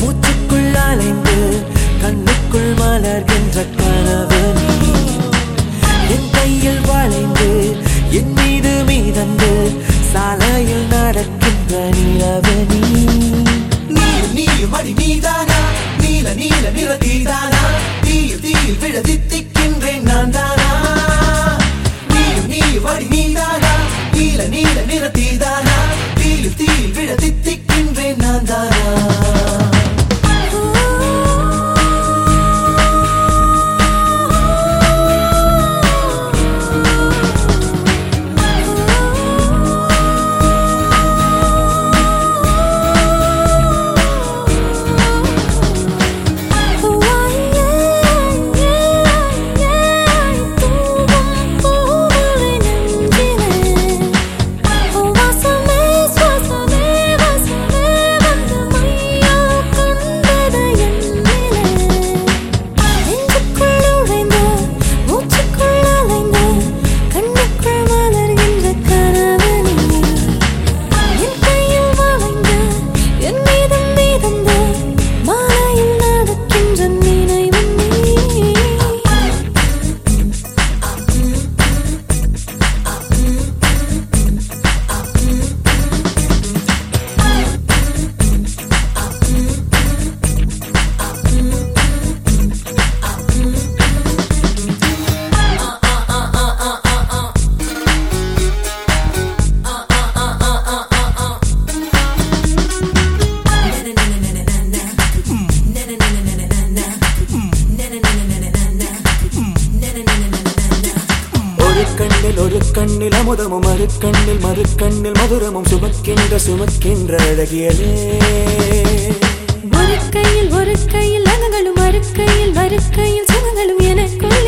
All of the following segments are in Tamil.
மூச்சுக்குள் அலைந்து கண்ணுக்குள் மலர்கின்ற கனவு என் கையில் வளைந்து என் மீது மீதந்து சாலையில் நடக்கின்ற நிலவு நீ. நீர் நீர் மடி நீதானா? நீல நீல நிறத்தீதானா தீயில் தீயில் விழதித்திக்க அமுதமும் மறுக்கண்ணில் மறுக்கண்ணில் மதுரமும் சுமக்கின்ற சுமக்கின்ற அழகியலே. ஒரு கையில் ஒரு கையில் அகங்களும் மறுக்கையில் மறுக்கையில் மறு சுகங்களும் எனக்குள்ளே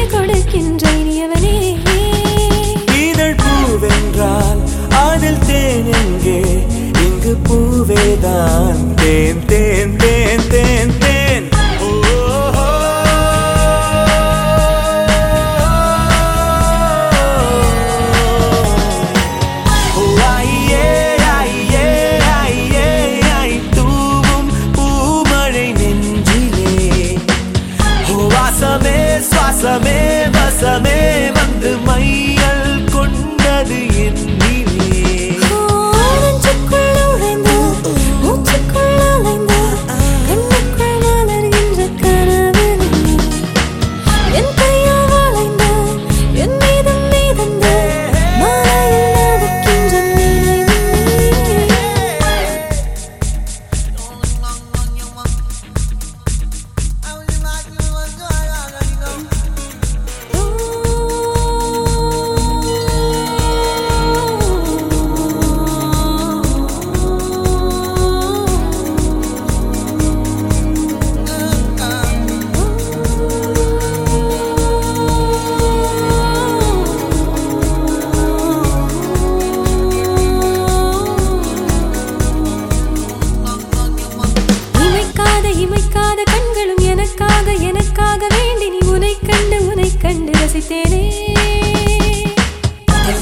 இமைக்காத கண்களும் எனக்காக எனக்காக வேண்டி நீ உனை கண்டு உனை கண்டு ரசித்தேனே.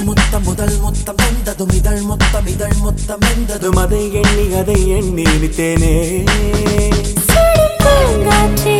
முத்தம் முதல் முத்தம் வந்ததும் இதழ் முத்தம் இதழ் முத்தம் என்றதும் அதை எண்ணி அதை எண்ணி இனித்தேனே. காற்றே